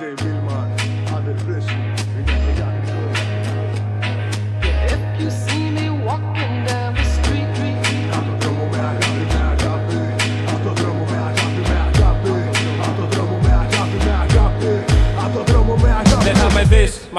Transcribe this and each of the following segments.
DJ Billman a the flesh.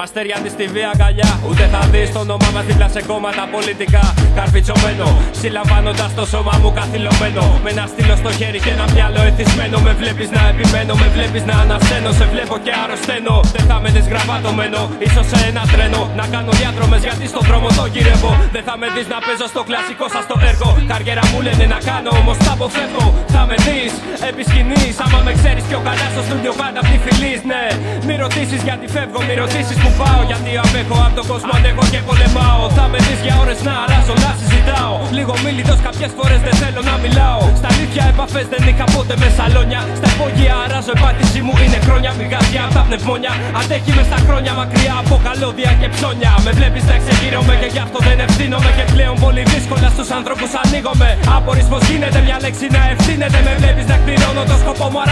Μαστέρια της στη βία αγκαλιά. Ούτε θα δεις το όνομά μας δίπλα σε κόμματα πολιτικά. Καρφιτσωμένο, συλλαμβάνοντας το σώμα μου καθυλωμένο. Με ένα στήλο στο χέρι και ένα μυαλό εθισμένο. Με βλέπεις να επιμένω, με βλέπεις να ανασθένω. Σε βλέπω και αρρωσταίνω. Δεν θα με δεις γραβάτωμένο, ίσως σε ένα τρένο. Να κάνω διάδρομες γιατί στον δρόμο το γυρεύω. Δεν θα με δεις να παίζω στο κλασικό σας το έργο. Καριέρα μου λένε να κάνω, όμως τα αποφεύγω. Θα με δεις επί σκηνής, άμα με ξέρεις πιο καλάς στο στούντιο πάντα τη φιλής. Ναι, μη ρωτήσεις γιατί φεύγω, μη ρωτήσει που πάω. Γιατί απέχω από τον κόσμο, αντέχω και πολεμάω. Θα με δεις για ώρες να αράζω, να συζητάω. Λίγο μίλητος, κάποιες φορές δεν θέλω να μιλάω. Στα αλήθεια επαφές δεν είχα ποτέ με σαλόνια. Στα υπόγεια αράζω, επάτηση μου είναι χρόνια. Μηγάζει από τα πνευμόνια. Αντέχει μες στα χρόνια μακριά από καλώδια και ψώνια. Με βλέπεις να ξεγείρομαι και γι' αυτό δεν ευθύνομαι. Και πλέον πολύ δύσκολα στους ανθρώπους ανοίγομαι. Απορρισμό γίνεται μια λέξη να ευθύνεται. Με βλέπεις να εκπληρώνω το σκοπό μου, αράξτε μείνετε. Και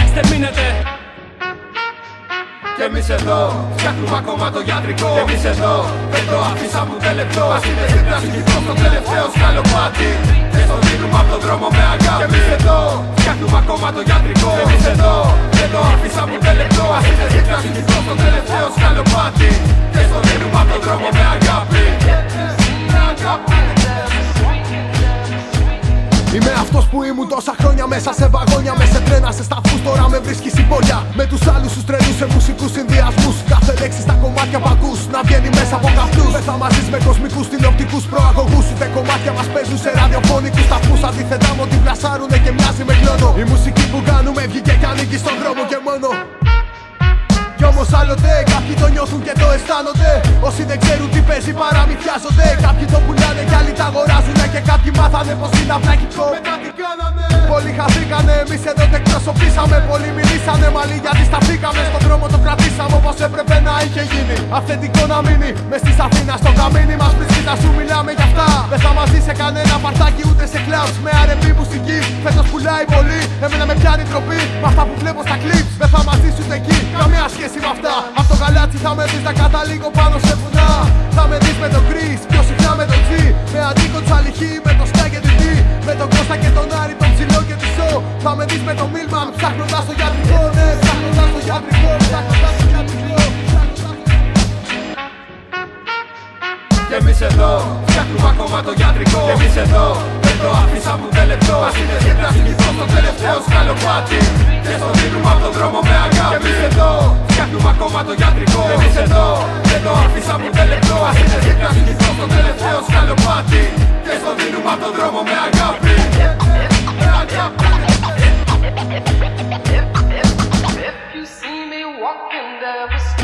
εμείς εδώ φτιάχνουμε ακόμα το γιατρικό. Και εμείς εδώ δεν το αφήσαμε ούτε λεπτό. Ας είναι στην πράσινη στο τελευταίο σκαλοπάτι Και στο δίνουμε από τον δρόμο με αγάπη Και εμείς εδώ φτιάχνουμε ακόμα το γιατρικό. Και εμείς εδώ δεν το αφήσαμε ούτε λεπτό. Ας είναι στην πράσινη στο τελευταίο σκαλοπάτι Και στο δίνουμε από τον δρόμο με αγάπη Με αγάπη Είμαι αυτός που ήμουν τόσα χρόνια μέσα σε βαγόνια. Με σε τρένα, σε σταθμούς. Τώρα με βρίσκεις η πόρια. Με τους άλλους τους τρελούς σε μουσικού Αντίθετα μου ότι πλασάρουνε και μοιάζει με κλόνο. Η μουσική που κάνουμε βγήκε και ανοίγει στον δρόμο και μόνο. Κι όμως άλλοτε κάποιοι το νιώθουν και το αισθάνονται Όσοι δεν ξέρουν τι παίζει παραμυθιάζονται Κάποιοι το πουλάνε κι άλλοι τα αγοράζουνε Και κάποιοι μάθανε πως είναι αυνακικό Μετά τι κάνανε Πολλοί χαθήκανε εμείς εδώ το εκπροσωπήσαμε. Πολλοί μιλήσανε μαλλί γιατί σταθήκαμε. Στον δρόμο το κρατήσαμε όπως έπρεπε να είχε γίνει. Αυθεντικό να μείνει μες στις Αθήνα στο καμίνι μας βρίσκει. Να σου μιλάμε γι' αυτά. Δεν θα μαζί σε κανένα παρτάκι ούτε σε κλαμπς. Με R&B μουσική φέτος πουλάει πολύ. Εμένα με πιάνει τροπή με αυτά που βλέπω στα clips Δεν θα μαζί σου εκεί καμία σχέση με αυτά. Απ' το γαλάτσι θα με δεις να καταλήγω πάνω σε βουνά. Θα με δεις Φτιάχνουμε ακόμα το γιατρικό. Εμείς εδώ δεν το αφήσαμε ούτε λεπτό. Ας είναι σχέδια συνηθώ στο τελευταίο σκαλοπάτι Και στο δίνουμε από τον δρόμο με αγάπη Εμείς εδώ φτιάχνουμε ακόμα το γιατρικό. Εμείς εδώ δεν το αφήσαμε ούτε λεπτό. Ας είναι σχέδια συνηθώ στο τελευταίο σκαλοπάτι Και στο δίνουμε από τον δρόμο με αγάπη If you see me walking there